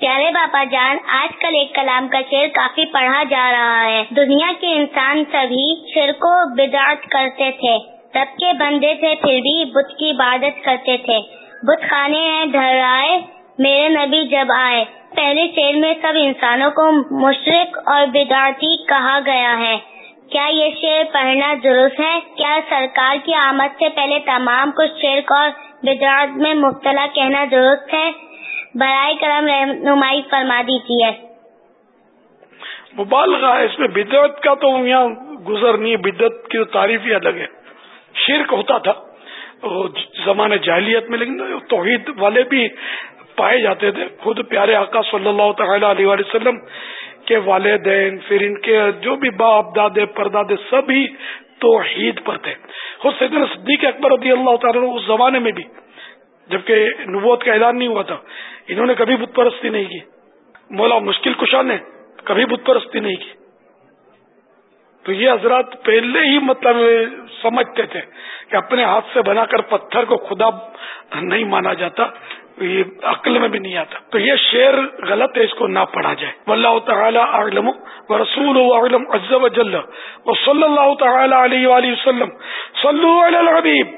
پیارے باپا جان، آج کل ایک کلام کا شعر کافی پڑھا جا رہا ہے۔ دنیا کے انسان سبھی شیر کو بدعت کرتے تھے۔ رب کے بندے تھے، پھر بھی بت کی عبادت کرتے تھے۔ بت خانے ہیں دھرائے میرے نبی جب آئے۔ پہلے شعر میں سب انسانوں کو مشرق اور بدعتی کہا گیا ہے۔ کیا یہ شعر پڑھنا درست ہے؟ کیا سرکار کی آمد سے پہلے تمام کچھ شیر اور بدعت میں مبتلا کہنا درست ہے؟ برائے کرم رہنمائی فرما دیجیے۔ مبالغہ ہے، اس میں بدعت کا تو یہاں گزر نہیں بدعت کی تعریف ہی الگ ہے شرک ہوتا تھا زمانے جاہلیت میں، لیکن توحید والے بھی پائے جاتے تھے۔ خود پیارے آقا صلی اللہ تعالی علیہ وسلم کے والدین، پھر ان کے جو بھی باپ دادے، پردادے، سبھی توحید پر تھے۔ خود سیدنا صدیق اکبر رضی اللہ تعالیٰ اس زمانے میں بھی جبکہ نبوت کا اعلان نہیں ہوا تھا۔ انہوں نے کبھی بت پرستی نہیں کی۔ مولا مشکل کشا نے کبھی بت پرستی نہیں کی۔ تو یہ حضرات پہلے ہی مطلب سمجھتے تھے کہ اپنے ہاتھ سے بنا کر پتھر کو خدا نہیں مانا جاتا، یہ عقل میں بھی نہیں آتا۔ تو یہ شعر غلط ہے، اس کو نہ پڑھا جائے۔ واللہ تعالی اعلم و رسول اعلم عز و جل۔ و صلی اللہ تعالی علیہ وآلہ وسلم۔ صلو علی الحبیب۔